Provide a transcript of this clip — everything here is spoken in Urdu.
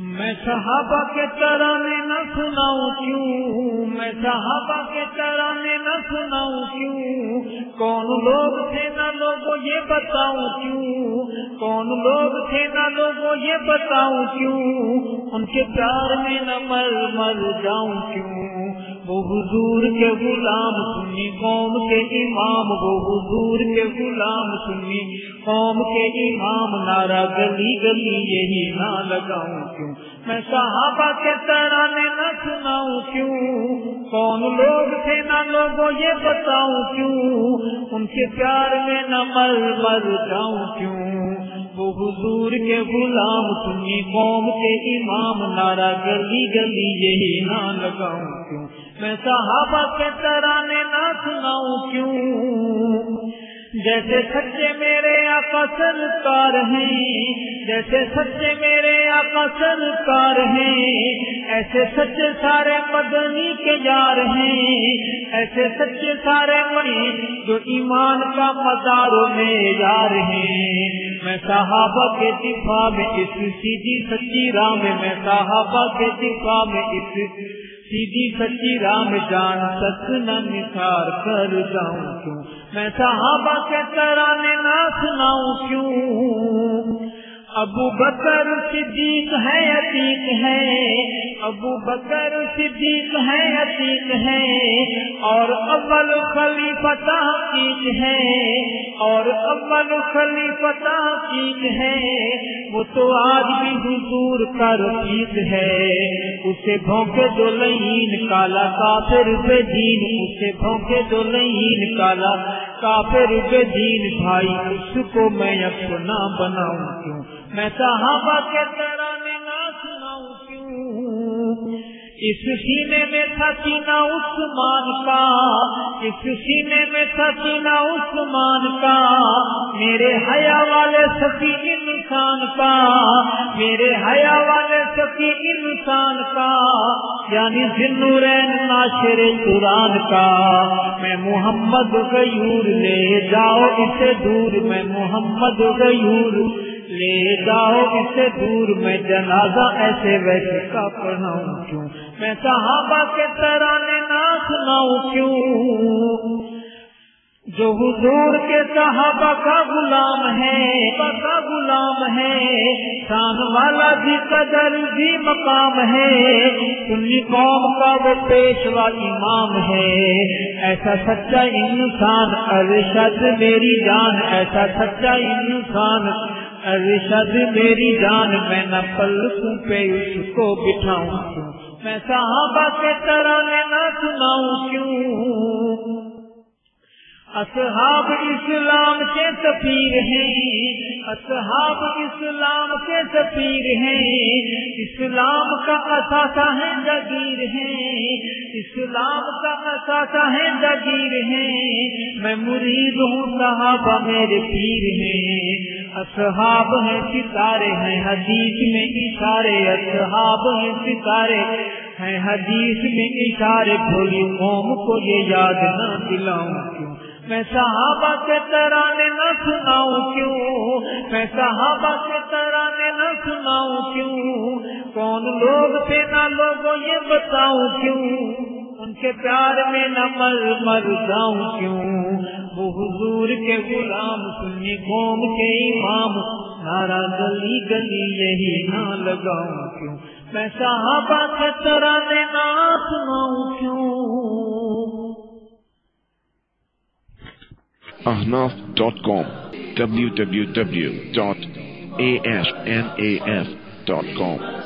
میں صحابہ کے ترانے نہ سناؤں کیوں؟ میں صحابہ کے ترانے نہ سناؤں کیوں؟ کون لوگ تھے نہ لوگوں یہ بتاؤں کیوں؟ کون لوگ تھے نہ لوگوں یہ بتاؤں کیوں؟ ان کے پیار میں نہ مر مر جاؤں کیوں؟ وہ حضور کے غلام سنی قوم کے امام وہ حضور کے غلام سنی۔ قوم کے امام نارا گلی گلی یہی نہ لگاؤں کیوں؟ میں صحابہ کے ترانے نہ سناؤں کیوں؟ کون لوگ تھے نہ لوگوں یہ بتاؤں کیوں؟ ان کے پیار میں نہ مر مر جاؤں کیوں؟ وہ حضور کے غلام سنی قوم کے امام نارا گلی گلی یہی نہ لگاؤں کیوں؟ میں صحابہ کے ترانے نہ سناؤں کیوں؟ جیسے سچے میرے آقا سرکار ہیں، جیسے سچے میرے آقا سرکار ہیں، ایسے سچے سارے مدنی کے یار ہیں، ایسے سچے سارے مڑی جو ایمان کا مزاروں میں یار ہیں۔ میں صحابہ کے دفاع میں، اس سیدھی سچی راہ میں میں صحابہ کے دفاع میں، اس سیدھی سچی رام جان سچ نہ نثار کر جاؤں کیوں؟ میں صحابہ کے ترانے نہ سناؤں کیوں؟ ابو بکر صدیق ہے، عتیق ہے۔ ابو بکر صدیق ہے، عتیق ہے۔ اور اول خلیفہ تحقیق ہے۔ اور اول خلیفہ تحقیق ہے۔ وہ تو آج بھی حضور کا رفیق ہے۔ اسے بھونکے جو لین کالا کافر بے دین۔ اسے بھونکے جو لین کالا کافر بے دین۔ بھائی، اس کو میں اپنا بناؤں کیوں؟ میں صحابہ کے ترانے نہ سناؤں کیوں اس سینے میں تھا سینا عثمان کا، اس سینے میں تھا سینا عثمان کا، میرے حیا والے سفی انسان کا، میرے حیا والے سفی انسان کا یعنی ذنورین ناشر قرآن کا۔ میں محمد غیور لے جاؤ، اسے دور میں محمد غیور۔ لے جاؤ اس سے دور میں جنازہ ایسے ویسے کا پڑھاؤں کیوں؟ میں صحابہ کے ترانے نہ سناؤں کیوں؟ جو حضور کے صحابہ کا غلام ہے کا غلام ہے، شان والا بھی قدر، بھی مقام ہے۔ سنی قوم کا وہ پیشوا امام ہے۔ ایسا سچا انسان ارشد میری جان، ایسا سچا انسان ارشد میری جان، میں نہ پلکوں پہ اس کو بٹھاؤں میں صحابہ کے ترانے نہ سناؤں کیوں؟ اصحاب اسلام کے سفیر ہیں، اصحاب اسلام کے سفیر ہیں۔ اسلام کا اثاثہ ہے جگیر ہے اسلام کا اثاثہ ہے جگیر ہے میں مرید ہوں، صحابہ میرے پیر ہیں۔ اصحاب ہیں ستارے ہیں، حدیث میں اشارے، اصحاب ہیں ستارے ہیں، حدیث میں اشارے بھولی قوم کو یہ یاد نہ دلاؤں کیوں؟ میں صحابہ کے ترانے نہ سناؤں کیوں؟ میں صحابہ کے ترانے نہ سناؤں کیوں؟ کون لوگ تھے نہ لوگوں یہ بتاؤں کیوں؟ ان کے پیار میں نہ مر مر جاؤں کیوں؟ وہ حضور کے غلام سنی قوم کے امام. نارا گلی گلی یہی نہ لگاؤں کیوں؟ میں صحابہ کے ترانے نہ سناؤں کیوں؟ ahnaf.com www.asnaf.com